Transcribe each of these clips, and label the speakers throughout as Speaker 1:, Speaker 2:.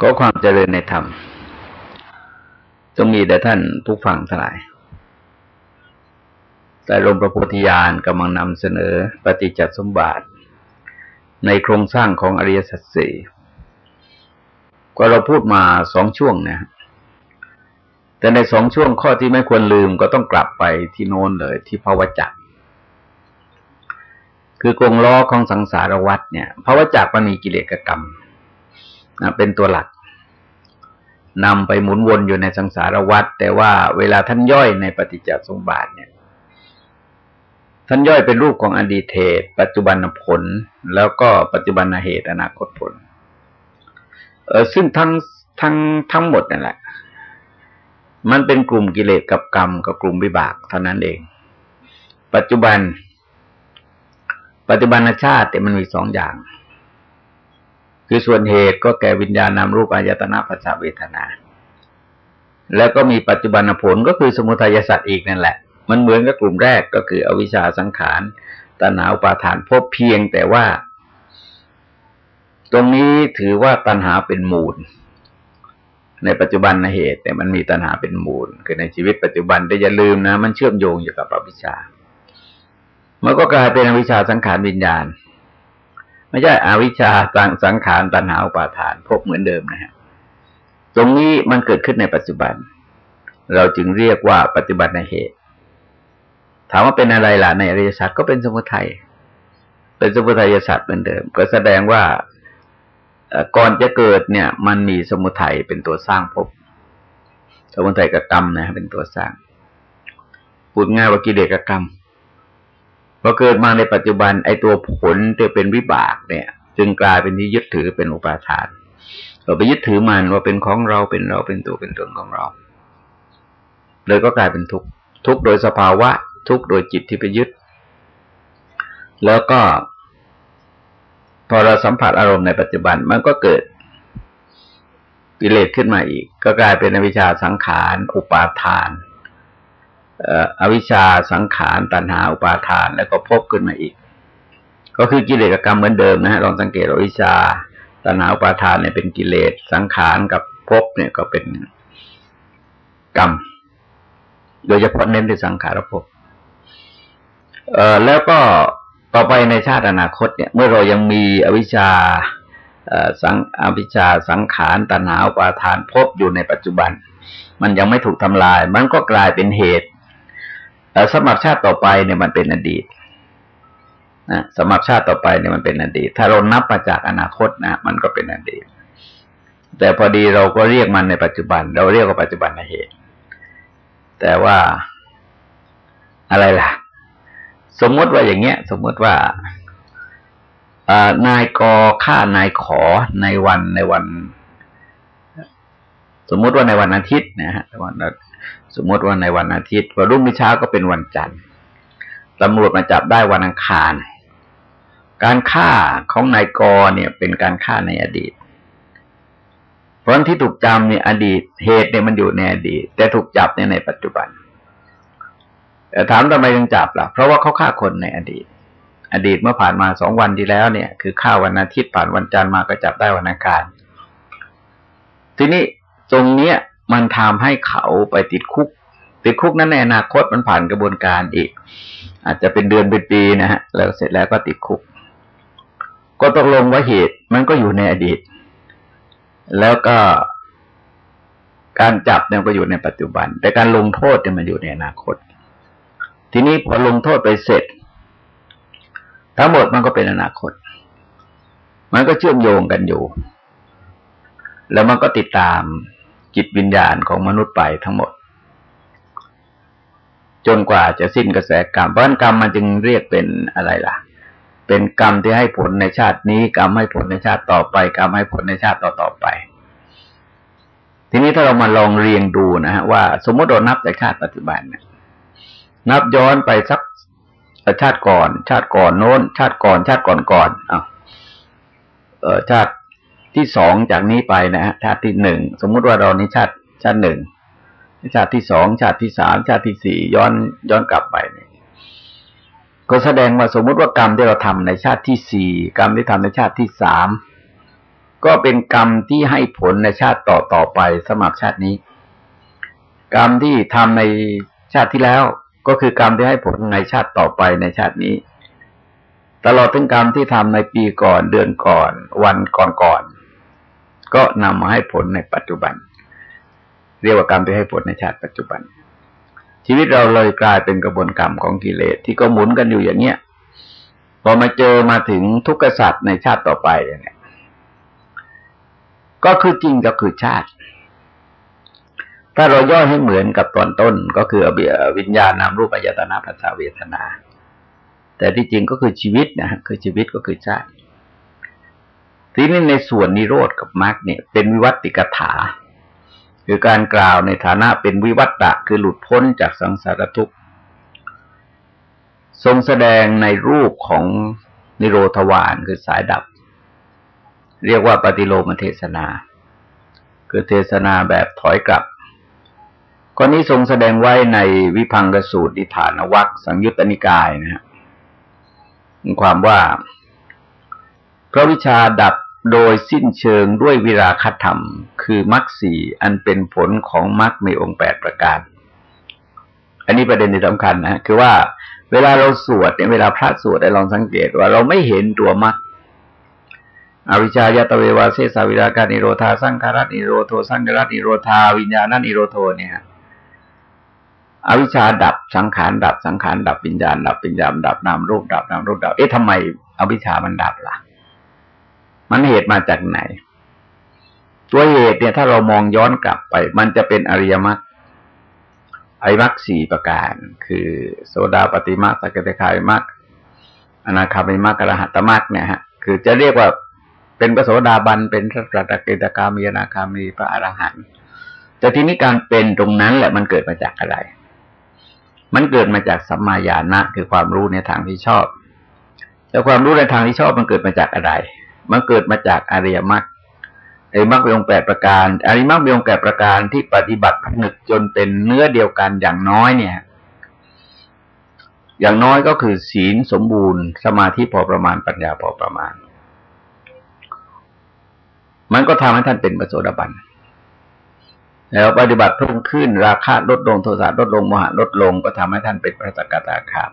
Speaker 1: ก็ความเจริญในธรรมจงมีแด่ท่านผู้ฟังทั้งหลาย แต่ลมประโพธิญาณกำลังนำเสนอปฏิจจสมบัติในโครงสร้างของอริยสัจสี่ก็เราพูดมาสองช่วงนะ แต่ในสองช่วงข้อที่ไม่ควรลืมก็ต้องกลับไปที่โน้นเลยที่ภาวจักคือกรงล้อของสังสารวัฏเนี่ยภาวจักมันมีกิเลสกรรม เป็นตัวหลักนำไปหมุนวนอยู่ในสังสารวัฏแต่ว่าเวลาท่านย่อยในปฏิจจสมบัติเนี่ย ท่านย่อยเป็นรูปของอดีตเหตุ ปัจจุบันผล แล้วก็ปัจจุบันเหตุอนาคตผล เออซึ่งทั้งทั้งทั้งหมดนั่นแหละ มันเป็นกลุ่มกิเลสกับกรรมกับกลุ่มวิบากเท่านั้นเอง ปัจจุบัน ปัจจุบันชาติแต่มันมีสองอย่าง คือส่วนเหตุก็แก่วิญญาณนามรูปอายตนะปัจจเวทนา แล้วก็มีปัจจุบันผลก็คือสมุทัยสัตว์อีกนั่นแหละ มันเหมือนกับกลุ่มแรกก็คืออวิชชาสังขารตัณหาอุปาทานพบเพียงแต่ว่า ตรงนี้ถือว่าตัณหาเป็นมูล ในปัจจุบันนเหตุแต่มันมีตัณหาเป็นมูล คือในชีวิตปัจจุบันแต่อย่าลืมนะ มันเชื่อมโยงอยู่กับอวิชชามันก็กลายเป็นอวิชชาสังขารวิญญาณ ไม่ใช่อวิชชาสังสังขารตัณหาอุปาทานพบเหมือนเดิมนะฮะตรงนี้มันเกิดขึ้นในปัจจุบัน เราจึงเรียกว่าปัจจุบันในเหตุ ถามว่าเป็นอะไรล่ะในอริยสัจก็เป็นสมุทัยเป็นสมุทัยสัจเหมือนเดิม ก็แสดงว่าก่อนจะเกิดเนี่ย มันมีสมุทัยเป็นตัวสร้างภพสมุทัยกับกรรมนะเป็นตัวสร้างพูดง่ายว่ากิเลสกับกรรม พอเกิดมาในปัจจุบันไอ้ตัวผลที่เป็นวิบากเนี่ย จึงกลายเป็นที่ยึดถือเป็นอุปาทาน เราไปยึดถือมันว่าเป็นของเราเป็นเราเป็นตัวเป็นตนของเรา เลยก็กลายเป็นทุกข์ทุกข์โดยสภาวะ ทุกข์โดยจิตที่ไปยึด แล้วก็ พอเราสัมผัสอารมณ์ในปัจจุบันมันก็เกิดกิเลสขึ้นมาอีก ก็กลายเป็นอวิชชาสังขาร อุปาทาน อวิชชาสังขารตัณหาอุปาทาน แล้วก็พบขึ้นมาอีก ก็คือกิเลสกรรมเหมือนเดิมนะฮะลองสังเกตอวิชชาตัณหาอุปาทานเนี่ยเป็นกิเลสสังขารกับพบเนี่ยก็เป็นกรรม โดยเฉพาะเน้นที่สังขารภพเอ่อแล้วก็ต่อไปในชาติอนาคตเนี่ย เมื่อเรายังมีอวิชชาสังอวิชชาสังขารตัณหาอุปาทานพบอยู่ในปัจจุบัน มันยังไม่ถูกทำลาย มันก็กลายเป็นเหตุ สมัครชาติต่อไปเนี่ยมันเป็นอดีตนะสมัครชาติต่อไปเนี่ยมันเป็นอดีต ถ้าเรานับมาจากอนาคตนะมันก็เป็นอดีต แต่พอดีเราก็เรียกมันในปัจจุบัน เราเรียกว่าปัจจุบันเหตุ แต่ว่าอะไรล่ะ สมมติว่าอย่างเงี้ย สมมติว่านายกอฆ่านายขอในวันในวัน สมมติว่าในวันอาทิตย์นะฮะวัน สมมติว่าในวันอาทิตย์พอรุ่งเช้าก็เป็นวันจันทร์ตำรวจมาจับได้วันอังคาร การฆ่าของนายกอเนี่ยเป็นการฆ่าในอดีต เพราะที่ถูกจำเนี่ยอดีตเหตุเนี่ยมันอยู่ในอดีต แต่ถูกจับเนี่ยในปัจจุบันแต่ถามทำไมยังจับล่ะ เพราะว่าเขาฆ่าคนในอดีต อดีตเมื่อผ่านมาสองวันที่แล้วเนี่ย คือฆ่าวันอาทิตย์ผ่านวันจันทร์มาก็จับได้วันอังคาร ทีนี้ตรงเนี้ย มันทำให้เขาไปติดคุก ติดคุกนั้นในอนาคตมันผ่านกระบวนการอีก อาจจะเป็นเดือนเป็นปีนะฮะ แล้วเสร็จแล้วก็ติดคุก ก็ตกลงว่าเหตุมันก็อยู่ในอดีต แล้วก็การจับเนี่ยก็อยู่ในปัจจุบัน แต่การลงโทษเนี่ยมันอยู่ในอนาคต ทีนี้พอลงโทษไปเสร็จ ทั้งหมดมันก็เป็นอนาคต มันก็เชื่อมโยงกันอยู่ แล้วมันก็ติดตาม จิตวิญญาณของมนุษย์ไปทั้งหมด จนกว่าจะสิ้นกระแสกรรมเพราะกรรมมันจึงเรียกเป็นอะไรล่ะ เป็นกรรมที่ให้ผลในชาตินี้ กรรมให้ผลในชาติต่อไป กรรมให้ผลในชาติต่อต่อไป ทีนี้ถ้าเรามาลองเรียงดูนะฮะว่า สมมติเรานับแต่ชาติปัจจุบันเนี่ยนับย้อนไปสักชาติก่อน ชาติก่อนโน้น ชาติก่อน ชาติก่อนก่อนอ้าวเออชาติ ที่สองจากนี้ไปนะฮะชาติที่หนึ่งสมมุติว่าเราในชาติชาติหนึ่งชาติที่สองชาติที่สามชาติที่สี่ย้อนย้อนกลับไปเนี่ยก็แสดงว่าสมมุติว่ากรรมที่เราทำในชาติที่สี่กรรมที่ทำในชาติที่สามก็เป็นกรรมที่ให้ผลในชาติต่อต่อไปสมัครชาตินี้ กรรมที่ทำในชาติที่แล้วก็คือกรรมที่ให้ผลในชาติต่อไปในชาตินี้ ตลอดถึงกรรมที่ทำในปีก่อนเดือนก่อน วันก่อนๆ ก็นำมาให้ผลในปัจจุบัน เรียกว่ากรรมที่ให้ผลในชาติปัจจุบัน ชีวิตเราเลยกลายเป็นกระบวนกรรมของกิเลสที่ก็หมุนกันอยู่อย่างเนี้ยพอมาเจอมาถึงทุกขสัตว์ในชาติต่อไปเนี่ยก็คือจริงก็คือชาติ ถ้าเราย่อให้เหมือนกับตอนต้นก็คืออเบียวิญญาณนามรูปอายตนะภาษาเวทนา แต่ที่จริงก็คือชีวิตนะคือชีวิตก็คือชาติ ทีนี้ในส่วนนิโรธกับมรรคเนี่ย เป็นวิวัติกถา คือการกล่าวในฐานะเป็นวิวัตตะคือหลุดพ้นจากสังสารทุกข์ทรงแสดงในรูปของนิโรธวานคือสายดับ เรียกว่าปฏิโลมเทศนา คือเทศนาแบบถอยกลับข้อนี้ทรงแสดงไว้ในวิพังกสูตรดิฐานวัคสังยุตตนิกายนะฮะความว่าพระวิชาดับ โดยสิ้นเชิงด้วยวิราคธรรม คือมรรคสีอันเป็นผลของมรรคมีองค์แปดประการ อันนี้ประเด็นที่สำคัญนะคือว่าเวลาเราสวดเนี่ยเวลาพระสวดได้ลองสังเกตว่าเราไม่เห็นตัวมรรคอวิชายตเววาเสสาวิราการนิโรธาสังขารัตนิโรโทสังขารัตนิโรธาวิญญาณนิโรโทเนี่ยอวิชาดับสังขารดับสังขารดับวิญญาณดับวิญญาณดับนามรูปดับนามรูปดับ เอ๊ะทำไมอวิชามันดับล่ะ มันเหตุมาจากไหน ตัวเหตุเนี่ยถ้าเรามองย้อนกลับไป มันจะเป็นอริยมรรคอริยมรรคสี่ประการ คือโสดาปฏิมรรคสกทาคามรรคอนาคามิมรรคอรหัตมรรคเนี่ยฮะ คือจะเรียกว่าเป็นพระโสดาบันเป็นพระสกกิตกามีนาคามีพระอรหันต์แต่ทีนี้การเป็นตรงนั้นแหละมันเกิดมาจากอะไร มันเกิดมาจากสัมมาญาณะคือความรู้ในทางที่ชอบแต่ความรู้ในทางที่ชอบมันเกิดมาจากอะไร มันเกิดมาจากอริยมรรคอริยมรรคมีองค์แปดประการ อริยมรรคมีองค์แปดประการที่ปฏิบัติผนึกจนเป็นเนื้อเดียวกันอย่างน้อยเนี่ย อย่างน้อยก็คือศีลสมบูรณ์ สมาธิพอประมาณปัญญาพอประมาณ มันก็ทำให้ท่านเป็นปโสดาบันแล้วปฏิบัติเพิ่มขึ้นราคาลดลงโทสะลดลงโมหะลดลงก็ทำให้ท่านเป็นพระสกตาคาม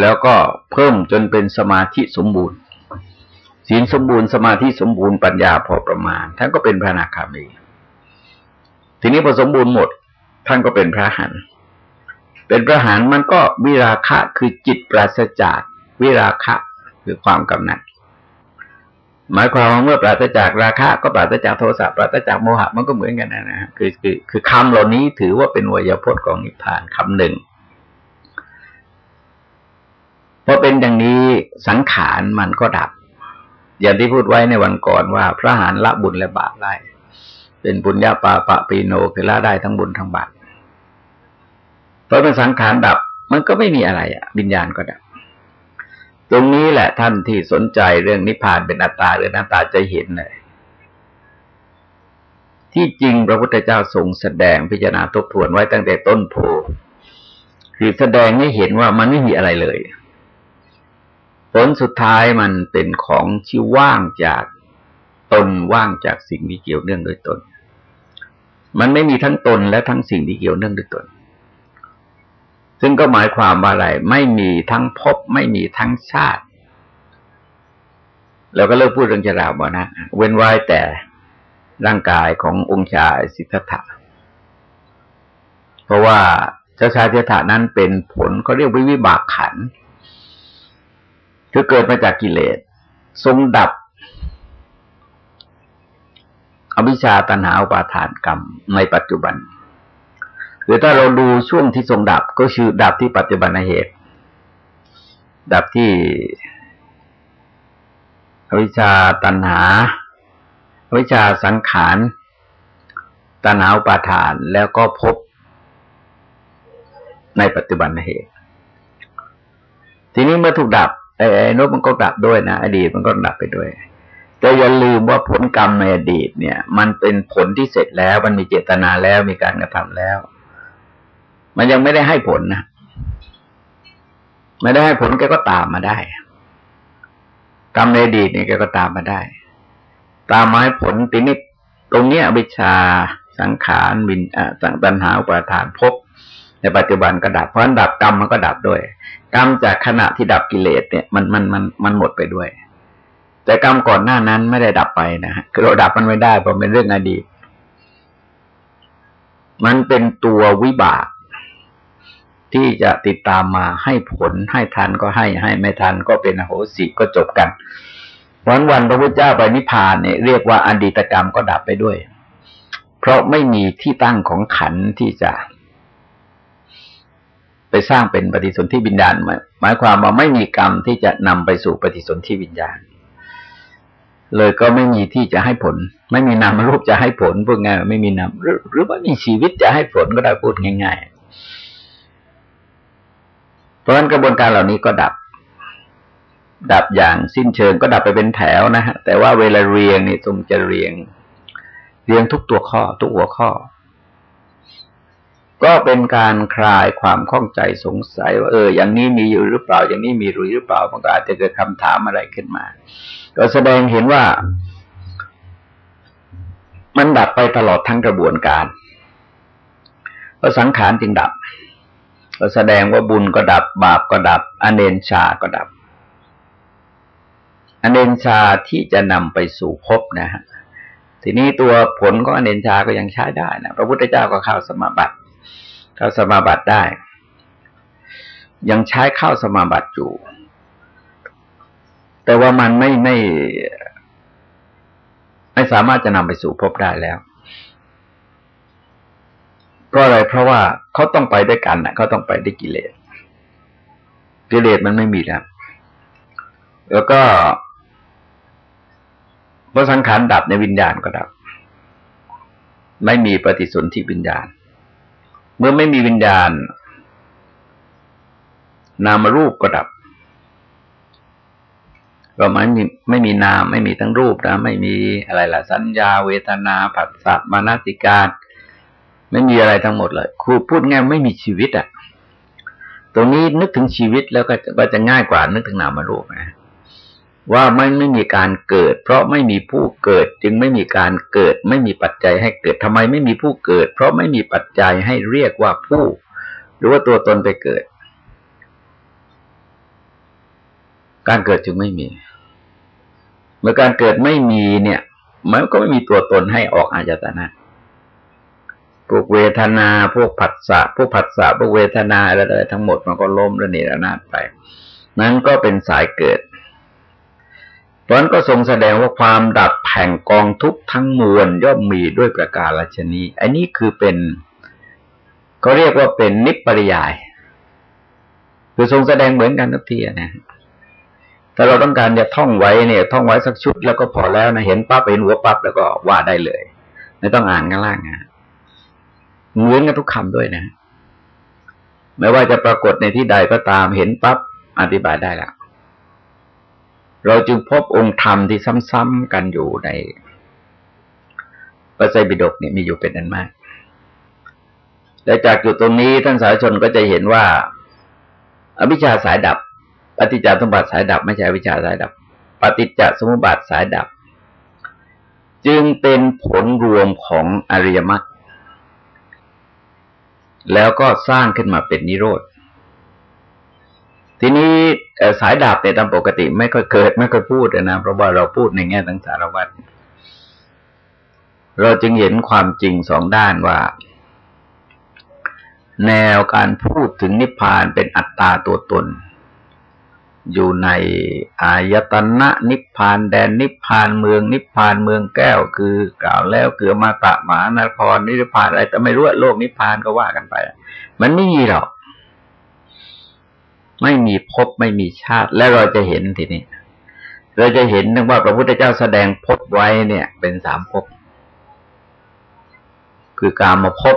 Speaker 1: แล้วก็เพิ่มจนเป็นสมาธิสมบูรณ์ศีลสมบูรณ์สมาธิสมบูรณ์ปัญญาพอประมาณท่านก็เป็นพระนาคามี ทีนี้พอสมบูรณ์หมด ท่านก็เป็นพระหันเป็นพระหันมันก็วิราคะคือจิตปราศจากวิราคะคือความกำหนัด หมายความว่าเมื่อปราศจากราคะ ก็ปราศจากโทสะปราศจากโมหะมันก็เหมือนกันนะนะคือคือคือคำเหล่านี้ถือว่าเป็นวยพจน์ของนิพพานคำหนึ่ง พอเป็นอย่างนี้สังขารมันก็ดับ อย่างที่พูดไว้ในวันก่อนว่าพระหานละบุญและบาปได้ เป็นบุญญาปาปะปีโนคือละได้ทั้งบุญทั้งบาปเพราะเป็นสังขารดับมันก็ไม่มีอะไรอะวิญญาณก็ดับ ตรงนี้แหละท่านที่สนใจเรื่องนิพพานเป็นอัตตาหรือหน้าตาจะเห็นเลยที่จริงพระพุทธเจ้าทรงแสดงพิจารณาทบทวนไว้ตั้งแต่ต้นโพคือแสดงให้เห็นว่ามันไม่มีอะไรเลย ผลสุดท้ายมันเป็นของที่ว่างจากตนว่างจากสิ่งที่เกี่ยวเนื่องโดยตน มันไม่มีทั้งตนและทั้งสิ่งที่เกี่ยวเนื่องโดยตน ซึ่งก็หมายความว่าอะไร ไม่มีทั้งภพไม่มีทั้งชาติเราก็เลิกพูดเรื่องชราบนะ เว้นไว้แต่ร่างกายขององค์ชายสิทธัตถะ เพราะว่าเจ้าชายสิทธัตถะนั้นเป็นผลเขาเรียกวิวิบากขัน คือเกิดมาจากกิเลส ทรงดับ อวิชชาตัณหาอุปาทานกรรมในปัจจุบันคือถ้าเราดูช่วงที่ทรงดับก็คือดับที่ปัจจุบันเหตุ ดับที่อวิชชาตัณหาอวิชชาสังขารตัณหาอุปาทานแล้วก็พบในปัจจุบันเหตุ ทีนี้เมื่อถูกดับ ไอ้นกมันก็ดับด้วยนะอดีตมันก็ดับไปด้วย แต่อย่าลืมว่าผลกรรมในอดีตเนี่ย มันเป็นผลที่เสร็จแล้ว มันมีเจตนาแล้วมีการกระทำแล้ว มันยังไม่ได้ให้ผลนะไม่ได้ให้ผลแกก็ตามมาได้ กรรมในอดีตเนี่ยแกก็ตามมาได้ ตามไม้ผลตินิตรงเนี้ยวิชาสังขารวินอะสังตัญหาอุปาทานพบ ในปัจจุบันก็ดับ เพราะนั้นดับกรรมมันก็ดับด้วย กรรมจากขณะที่ดับกิเลสเนี่ยมันมันมันมันหมดไปด้วย แต่กรรมก่อนหน้านั้นไม่ได้ดับไปนะฮะคือเราดับมันไม่ได้เพราะเป็นเรื่องอดีต มันเป็นตัววิบาก ที่จะติดตามมาให้ผลให้ทันก็ให้ให้ไม่ทันก็เป็นโหสิก็จบกันวันวันพระพุทธเจ้าไปนิพพานเนี่ยเรียกว่าอดีตกรรมก็ดับไปด้วย เพราะไม่มีที่ตั้งของขันที่จะ ไปสร้างเป็นปฏิสนธิวิญญาณหมายความว่าไม่มีกรรมที่จะนำไปสู่ปฏิสนธิวิญญาณ เลยก็ไม่มีที่จะให้ผล ไม่มีนามรูปจะให้ผลพวกไงไม่มีนามหรือว่ามีชีวิตจะให้ผลก็ได้พูดง่าย ๆ เพราะฉะนั้นกระบวนการเหล่านี้ก็ดับ ดับอย่างสิ้นเชิงก็ดับไปเป็นแถวนะฮะแต่ว่าเวลาเรียงนี่ตรงจะเรียง เรียงทุกตัวข้อ ทุกหัวข้อ ก็เป็นการคลายความข้องใจสงสัยว่าเออ อย่างนี้มีอยู่หรือเปล่า อย่างนี้มีหรือเปล่ามันก็อาจจะเกิดคำถามอะไรขึ้นมา ก็แสดงเห็นว่า มันดับไปตลอดทั้งกระบวนการก็สังขารจึงดับ ก็แสดงว่าบุญก็ดับ บาปก็ดับ อเนนชาก็ดับ อเนนชาที่จะนำไปสู่ภพนะฮะทีนี้ตัวผลของอเนนชาก็ยังใช้ได้นะพระพุทธเจ้าก็เข้าสมาบัติ เข้าสมาบัติได้ ยังใช้เข้าสมาบัติอยู่ แต่ว่ามันไม่ไม่ ไม่สามารถจะนำไปสู่พบได้แล้วเพราะอะไรเพราะว่าเขาต้องไปด้วยกันนะเขาต้องไปด้วยกิเลส กิเลสมันไม่มีแล้ว แล้วก็พระสังขารดับในวิญญาณก็ดับ ไม่มีปฏิสนธิวิญญาณ เมื่อไม่มีวิญญาณ นามรูปก็ดับ ก็ไม่มีไม่มีนามไม่มีทั้งรูปนะ ไม่มีอะไรล่ะ สัญญา เวทนาผัสสะมานาติการ ไม่มีอะไรทั้งหมดเลยครูพูดง่ายไม่มีชีวิตอะ่ะตรงนี้นึกถึงชีวิตแล้วก็จะง่ายกว่านึกถึงนามรูปนะ ว่าไมันไม่มีการเกิด เพราะไม่มีผู้เกิดจึงไม่มีการเกิด ไม่มีปัจจัยให้เกิดทำไมไม่มีผู้เกิด เพราะไม่มีปัจจัยให้เรียกว่าผู้ หรือว่าตัวตนไปเกิด การเกิดจึงไม่มี เมื่อการเกิดไม่มีเนี่ย มันก็ไม่มีตัวตนให้ออกอาจตนะพวกเวทนาพวกผัสสะพวกผัสสะพวกเวทนาอะไรทั้งหมดมันก็ล้มระเนระนาดไป นั้นก็เป็นสายเกิด เพราะนั้นก็ทรงแสดงว่าความดับแห่งกองทุกทั้งมวลย่อมมีด้วยประการลชนีอันนี้คือเป็นเขาเรียกว่าเป็นนิปริยาย คือทรงแสดงเหมือนกันทุกทีนะถ้าเราต้องการจะท่องไว้เนี่ย ท่องไว้สักชุดแล้วก็พอแล้วนะเห็นปั๊บเห็นหัวปั๊บแล้วก็ว่าได้เลย ไม่ต้องอ่านข้างล่างนะเหมือนกันทุกคำด้วยนะไม่ว่าจะปรากฏในที่ใดก็ตามเห็นปั๊บอธิบายได้แล้ว เราจึงพบองค์ธรรมที่ซ้ำๆกันอยู่ในพระไตรปิฎกเนี่ยมีอยู่เป็นอันมาก และจากจุดตรงนี้ท่านสาธชนก็จะเห็นว่า อวิชชาสายดับ ปฏิจจสมบัติสายดับ ไม่ใช่อวิชชาสายดับ ปฏิจจสมุปบาทสายดับ จึงเป็นผลรวมของอริยมรรคแล้วก็สร้างขึ้นมาเป็นนิโรธ ทีนี้ สายดาบในตามปกติไม่ค่อยเกิด ไม่ค่อยพูดนะเพราะว่าเราพูดในแง่ทั้งสารวัตรเราจึงเห็นความจริงสองด้านว่า แนวการพูดถึงนิพพานเป็นอัตตาตัวตน อยู่ในอายตนะนิพพานแดนนิพพานเมืองนิพพานเมืองแก้ว คือกล่าวแล้วเกือมาตะมหานครนิพพานอะไรแต่ไม่รู้โลกนิพพานก็ว่ากันไป มันไม่มีหรอก ไม่มีภพไม่มีชาติ และเราจะเห็นทีนี้เราจะเห็นนึกว่าพระพุทธเจ้าแสดงภพไว้เนี่ย เป็นสามภพคือการมาภพ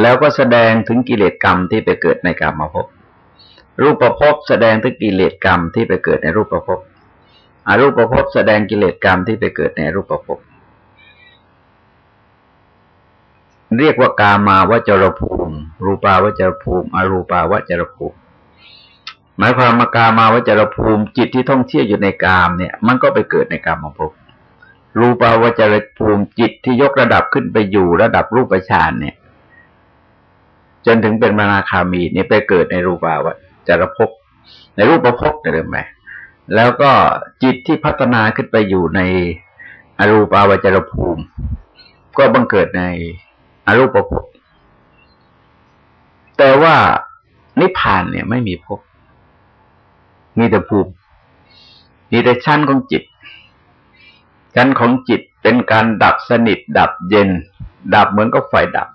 Speaker 1: แล้วก็แสดงถึงกิเลสกรรมที่ไปเกิดในกรรมมาภพรูปประพบแสดงถึงกิเลสกรรมที่ไปเกิดในรูปประพบอารูปประพบแสดงกิเลสกรรมที่ไปเกิดในรูปประพบเรียกว่ากามาวจรภูมิ รูปาวจรภูมิ อรูปาวจรภูมิ หมายความมากามาวจรภูมิจิตที่ท่องเที่ยวอยู่ในกามเนี่ย มันก็ไปเกิดในกามมาพบรูปาวจรภูมิจิตที่ยกระดับขึ้นไปอยู่ระดับรูปฌานเนี่ย จนถึงเป็นมนาคามีนี่ไปเกิดในรูปาวจรภพในรูปภพเนี่ยเไหมแล้วก็จิตที่พัฒนาขึ้นไปอยู่ในอรูปาวจรภูมิ ก็บังเกิดในอรูปภพแต่ว่านิพพานเนี่ยไม่มีภพ มีแต่ภูมิมีแต่ชั้นของจิต ชั้นของจิตเป็นการดับสนิท ดับเย็น ดับเหมือนกับไฟดับ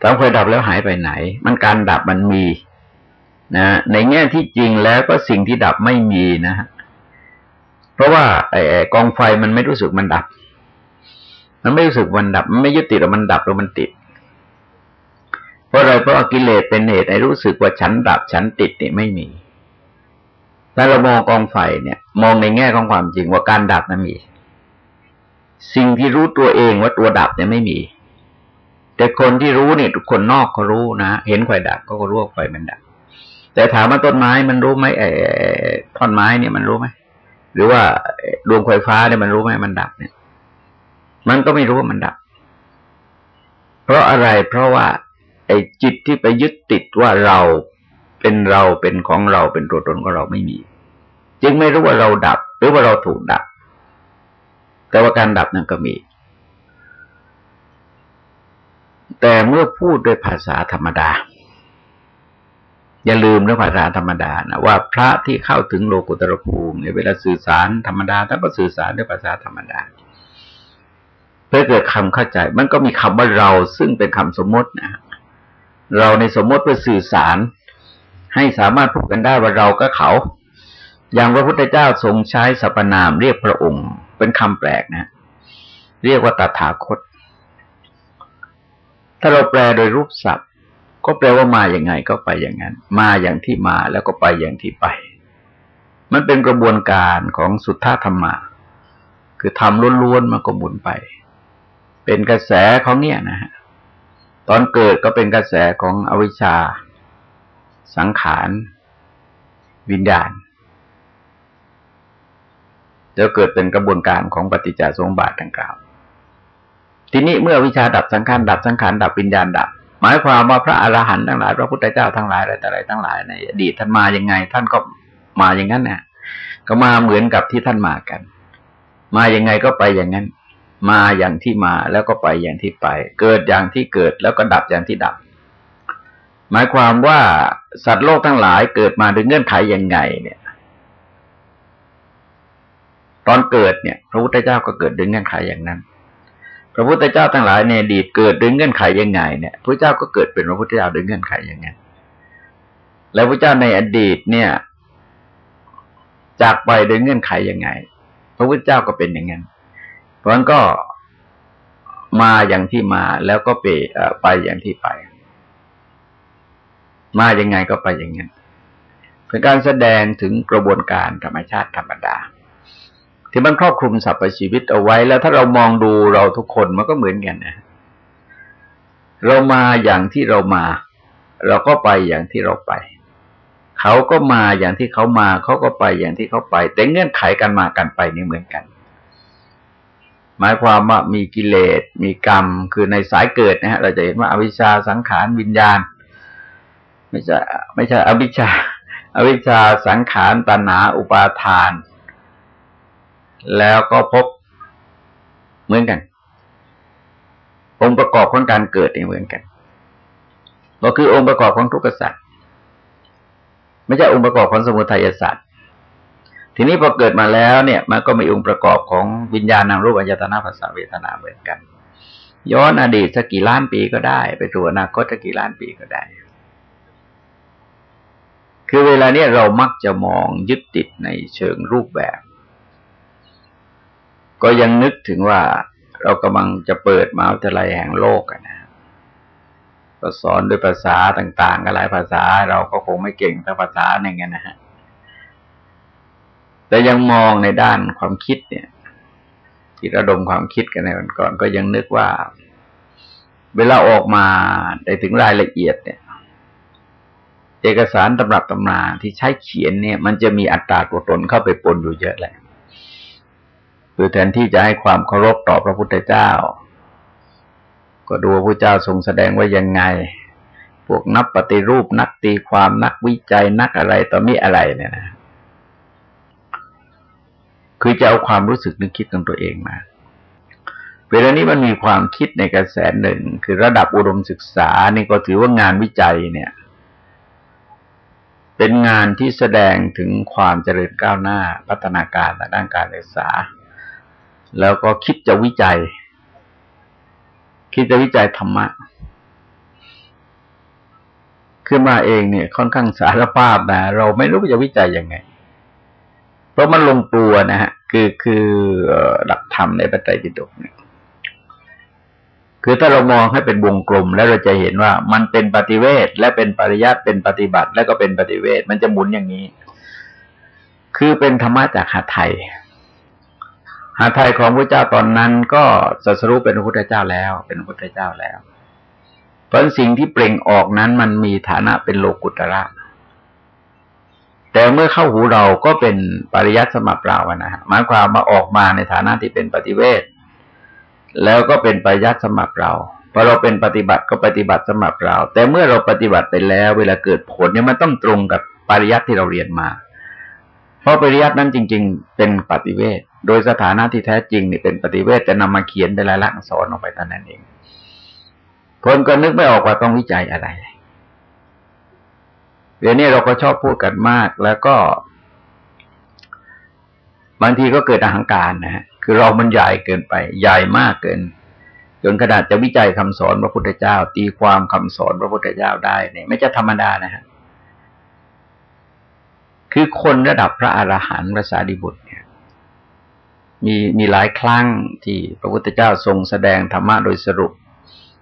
Speaker 1: ถ้าไฟดับแล้วหายไปไหน มันการดับมันมีนะในแง่ที่จริงแล้วก็สิ่งที่ดับไม่มีนะฮะเพราะว่าไอ้กองไฟมันไม่รู้สึกมันดับ มันไม่รู้สึกมันดับ มันไม่ยึดติดหรอมันดับหรือมันติด เพราะอะไรเพราะกิเลสเป็นเหตุให้รู้สึกว่าฉันดับฉันติดนี่ไม่มี ถ้าเรามองกองไฟเนี่ย มองในแง่ของความจริงว่าการดับนั้นมี สิ่งที่รู้ตัวเองว่าตัวดับเนี่ยไม่มี แต่คนที่รู้เนี่ยทุกคนนอกก็รู้นะ เห็นไฟดับก็รู้ว่าไฟมันดับ แต่ถามว่าต้นไม้มันรู้ไหมไอ้ท่อนไม้เนี่ยมันรู้ไหมหรือว่าดวงไฟฟ้าเนี่ยมันรู้ไหมมันดับเนี่ย มันก็ไม่รู้ว่ามันดับ เพราะอะไรเพราะว่า ไอ้จิตที่ไปยึดติดว่าเรา เป็นเราเป็นของเราเป็นตัวตนของเราไม่มี จึงไม่รู้ว่าเราดับ หรือว่าเราถูกดับ แต่ว่าการดับนั้นก็มี แต่เมื่อพูดด้วยภาษาธรรมดา อย่าลืมเรื่องภาษาธรรมดานะว่าพระที่เข้าถึงโลกุตรภูมิในเวลาสื่อสารธรรมดาท่านก็สื่อสารด้วยภาษาธรรมดาเพื่อเกิดคำเข้าใจ มันก็มีคำว่าเราซึ่งเป็นคำสมมตินะเราในสมมติเพื่อสื่อสาร ให้สามารถพูดกันได้ว่าเราก็เขา อย่างพระพุทธเจ้าทรงใช้สรรพนามเรียกพระองค์ เป็นคำแปลกนะ เรียกว่าตถาคต ถ้าเราแปลโดยรูปศัพท์ ก็แปลว่ามาอย่างไงก็ไปอย่างนั้น มาอย่างที่มาแล้วก็ไปอย่างที่ไป มันเป็นกระบวนการของสุทธาธรรมะคือทำล้วนๆมันก็หมุนไป เป็นกระแสของเนี่ยนะฮะตอนเกิดก็เป็นกระแสของอวิชชา สังขาร วิญญาณจะเกิดเป็นกระบวนการของปฏิจจสมบัติดังกล่าว ทีนี้เมื่อวิชาดับสังขารดับสังขารดับวิญญาณดับ หมายความว่าพระอรหันต์ทั้งหลายพระพุทธเจ้าทั้งหลายอะไรแต่อะไรทั้งหลายในอดีตท่านมาอย่างไง ท่านก็มาอย่างนั้นเนี่ยก็มาเหมือนกับที่ท่านมากัน มาอย่างไงก็ไปอย่างนั้น มาอย่างที่มาแล้วก็ไปอย่างที่ไป เกิดอย่างที่เกิดแล้วก็ดับอย่างที่ดับ หมายความว่าสัตว์โลกทั้งหลายเกิดมาด้วยเงื่อนไขยังไง เนี่ย ตอนเกิดเนี่ย พระพุทธเจ้าก็เกิดด้วยเงื่อนไขอย่างนั้น พระพุทธเจ้าทั้งหลายในอดีตเกิดด้วยเงื่อนไขยังไง เนี่ยพระเจ้าก็เกิดเป็นพระพุทธเจ้าด้วยเงื่อนไขอยังไงแล้วพระเจ้าในอดีตเนี่ย จากไปโดยเงื่อนไขยังไง พระพุทธเจ้าก็เป็นอย่างนั้น เพราะนั้นก็มาอย่างที่มาแล้วก็ไปไปอย่างที่ไป มาอย่างไงก็ไปอย่างนั้นเป็นการแสดงถึงกระบวนการธรรมชาติธรรมดา ที่มันครอบคลุมสรรพชีวิตเอาไว้แล้วถ้าเรามองดูเราทุกคนมันก็เหมือนกันนะเรามาอย่างที่เรามา เราก็ไปอย่างที่เราไปเขาก็มาอย่างที่เขามาเขาก็ไปอย่างที่เขาไป แต่เงื่อนไขกันมากันไปนี่เหมือนกัน หมายความว่ามีกิเลสมีกรรม คือในสายเกิดนะฮะเราจะเห็นว่าอวิชชาสังขารวิญญาณ ไม่ใช่ไม่ใช่อวิชชาอวิชชาสังขารตัณหาอุปาทาน แล้วก็พบเหมือนกันองค์ประกอบของการเกิดนี่เหมือนกันก็คือองค์ประกอบของทุกขสัตว์ไม่ใช่องค์ประกอบของสมุทัยสัตว์ทีนี้พอเกิดมาแล้วเนี่ย มันก็มีองค์ประกอบของวิญญาณนามรูปอัญตนาภาษาเวทนาเหมือนกัน ย้อนอดีตสักกี่ล้านปีก็ได้ ไปสู่อนาคตสักกี่ล้านปีก็ได้ คือเวลาเนี้ยเรามักจะมองยึดติดในเชิงรูปแบบ ก็ยังนึกถึงว่าเรากำลังจะเปิดมหาวิทยาลัยแห่งโลกนะก็สอนด้วยภาษาต่างๆกันหลายภาษา เราก็คงไม่เก่งทั้งภาษาหนึ่งนะฮะแต่ยังมองในด้านความคิดเนี่ยที่ระดมความคิดกันในวันก่อนก็ยังนึกว่า เวลาออกมาได้ถึงรายละเอียดเนี่ย เอกสารตำรับตำราที่ใช้เขียนเนี่ย มันจะมีอัตราตัวตนเข้าไปปนอยู่เยอะแหละคือแทนที่จะให้ความเคารพต่อพระพุทธเจ้า ก็ดูพระเจ้าทรงแสดงว่ายังไง พวกนักปฏิรูปนักตีความนักวิจัยนักอะไรต่อมีอะไรเนี่ยนะคือจะเอาความรู้สึกนึกคิดของตัวเองมาเวลานี้มันมีความคิดในกระแสหนึ่ง คือระดับอุดมศึกษานี่ก็ถือว่างานวิจัยเนี่ย เป็นงานที่แสดงถึงความเจริญก้าวหน้าพัฒนาการในด้านการศึกษา แล้วก็คิดจะวิจัย คิดจะวิจัยธรรมะขึ้นมาเองเนี่ย ค่อนข้างสารภาพนะเราไม่รู้จะวิจัยยังไง เพราะมันลงตัวนะฮะคือคือหลักธรรมในปัจจัยปิฎกเนี่ย คือถ้าเรามองให้เป็นวงกลม แล้วเราจะเห็นว่ามันเป็นปฏิเวทและเป็นปริยัติเป็นปฏิบัติ แล้วก็เป็นปฏิเวทมันจะหมุนอย่างนี้ คือเป็นธรรมะจากหาไทยหาไทยของพระเจ้าตอนนั้นก็สัสรุปเป็นพระพุทธเจ้าแล้ว เป็นพระพุทธเจ้าแล้ว เพราะสิ่งที่เปล่งออกนั้นมันมีฐานะเป็นโลกุตระแต่เมื่อเข้าหูเราก็เป็นปริยัติสมับเปล่านะฮะหมายความมาออกมาในฐานะที่เป็นปฏิเวท แล้วก็เป็นปยัติสมัครเราพอเราเป็นปฏิบัติก็ปฏิบัติสมัครเรา แต่เมื่อเราปฏิบัติไปแล้ว เวลาเกิดผลเนี่ยมันต้องตรงกับปริยัติที่เราเรียนมา เพราะปริยัตินั้นจริง ๆ เป็นปฏิเวทโดยสถานะที่แท้จริงนี่เป็นปฏิเวทแต่นำมาเขียนเป็นลายลักษณ์สอนออกไปตอนนั้นเองคนก็นึกไม่ออกว่าต้องวิจัยอะไรเดี๋ยวนี้เราก็ชอบพูดกันมากแล้วก็ บางทีก็เกิดอาหังการนะฮะ คือเรามันใหญ่เกินไป ใหญ่มากเกิน จนขนาดจะวิจัยคำสอนพระพุทธเจ้า ตีความคำสอนพระพุทธเจ้าได้เนี่ยไม่ใช่ธรรมดานะฮะคือคนระดับพระอรหันต์พระสารีบุตรเนี่ย มีมีหลายครั้งที่พระพุทธเจ้าทรงแสดงธรรมะโดยสรุป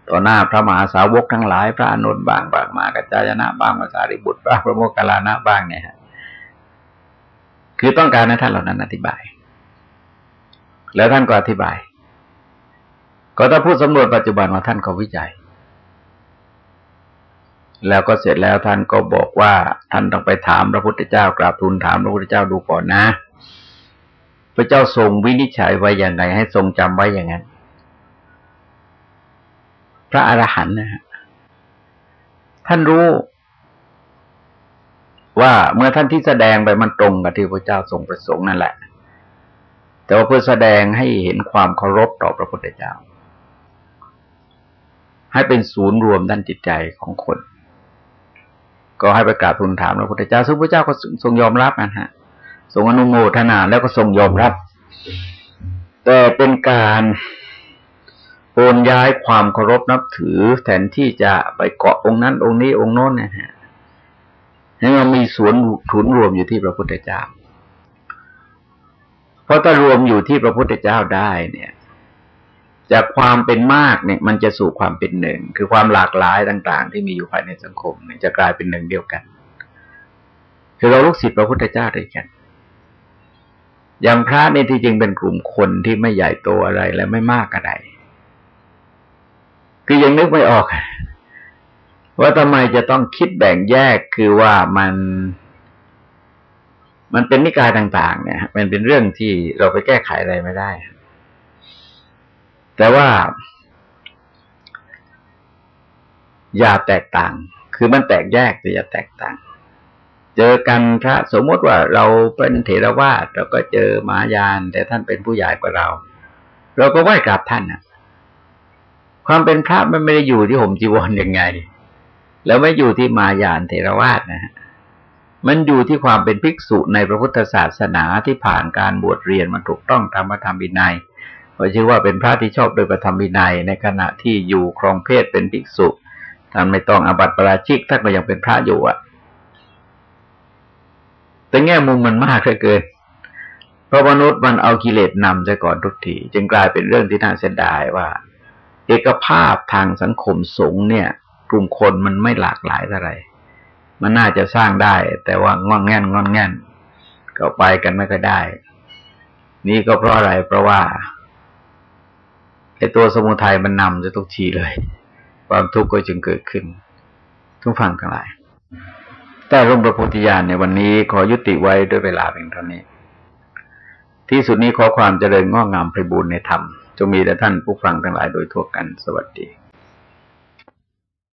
Speaker 1: ต่อหน้าพระมหาสาวกทั้งหลาย พระอนุนบ้างบางมากัจจายนะบ้างพระสารีบุตรบ้างพระโมคคัลลานะบ้างเนี่ยฮะคือต้องการให้ท่านเหล่านั้นอธิบาย แล้วท่านก็อธิบาย ก็ถ้าพูดสำรวจปัจจุบันว่าท่านก็วิจัย แล้วก็เสร็จแล้วท่านก็บอกว่าท่านต้องไปถามพระพุทธเจ้ากราบทูลถามพระพุทธเจ้าดูก่อนนะ พระเจ้าทรงวินิจฉัยไว้อย่างไรให้ทรงจำไว้อย่างนั้น พระอรหันต์นะฮะท่านรู้ว่าเมื่อท่านที่แสดงไปมันตรงกับที่พระเจ้าทรงประสงค์นั่นแหละ แต่ว่าเพื่อแสดงให้เห็นความเคารพต่อพระพุทธเจ้า ให้เป็นศูนย์รวมด้านจิตใจของคน ก็ให้ประกาศทูลถามพระพุทธเจ้าซึ่งพระเจ้าก็ทรงยอมรับนะฮะทรงอนุโมทนาแล้วก็ทรงยอมรับ แต่เป็นการโอนย้ายความเคารพนับถือแทนที่จะไปเกาะองค์นั้น องค์นี้องค์โน้นนะฮะให้มันมีศูนย์ศูนรวมอยู่ที่พระพุทธเจ้า ราะถ้ารวมอยู่ที่พระพุทธเจ้าได้เนี่ย จากความเป็นมากเนี่ย มันจะสู่ความเป็นหนึ่ง คือความหลากหลายต่าง ๆ ที่มีอยู่ภายในสังคมเนี่ยจะกลายเป็นหนึ่งเดียวกัน คือเราลูกศิษย์พระพุทธเจ้าด้วยกัน อย่างพระเนี่ยที่จริงเป็นกลุ่มคนที่ไม่ใหญ่โตอะไรและไม่มากอะไรคือยังนึกไม่ออก ว่าทำไมจะต้องคิดแบ่งแยกคือว่ามัน มันเป็นนิกายต่าง ๆ เนี่ย มันเป็นเรื่องที่เราไปแก้ไขอะไรไม่ได้ แต่ว่า อย่าแตกต่าง คือมันแตกแยกแต่อย่าแตกต่าง เจอกันพระสมมติว่าเราเป็นเถรวาทเราก็เจอมายาน แต่ท่านเป็นผู้ใหญ่กว่าเรา เราก็ไหว้กราบท่านนะความเป็นพระมันไม่ได้อยู่ที่ห่มจีวรยังไง แล้วไม่อยู่ที่มายานเถรวาทนะฮะ มันอยู่ที่ความเป็นภิกษุในพระพุทธศาสนาที่ผ่านการบวชเรียนมันถูกต้องตามพระธรรมวินัยเราชื่อว่าเป็นพระที่ชอบโดยพระธรรมวินัย ในขณะที่อยู่ครองเพศเป็นภิกษุท่านไม่ต้องอบัติปราชิกท่านก็ยังเป็นพระอยู่อะ แต่แง่มุมมันมากเหลือเกินเพราะมนุษย์มันเอากิเลสนำซะก่อนทุกทีจึงกลายเป็นเรื่องที่น่าเสียดายว่า เอกภาพทางสังคมสงฆ์เนี่ย กลุ่มคนมันไม่หลากหลายเท่าไหร่ มันน่าจะสร้างได้ แต่ว่างอนแง่นงอนแง่นก็ไปกันไม่ก็ได้ นี่ก็เพราะอะไรเพราะว่าไอ้ตัวสมุทัยมันนำจะทุกทีเลย ความทุกข์ก็จึงเกิดขึ้น ทุกฝั่งทั้งหลายใต้ร่มพระโพธิญาณในวันนี้ขอยุติไว้ด้วยเวลาเพียงเท่านี้ ที่สุดนี้ขอความเจริญงอกงามไพบูรณ์ในธรรมจงมีแด่ท่านผู้ฟังทั้งหลายโดยทั่วกันสวัสดี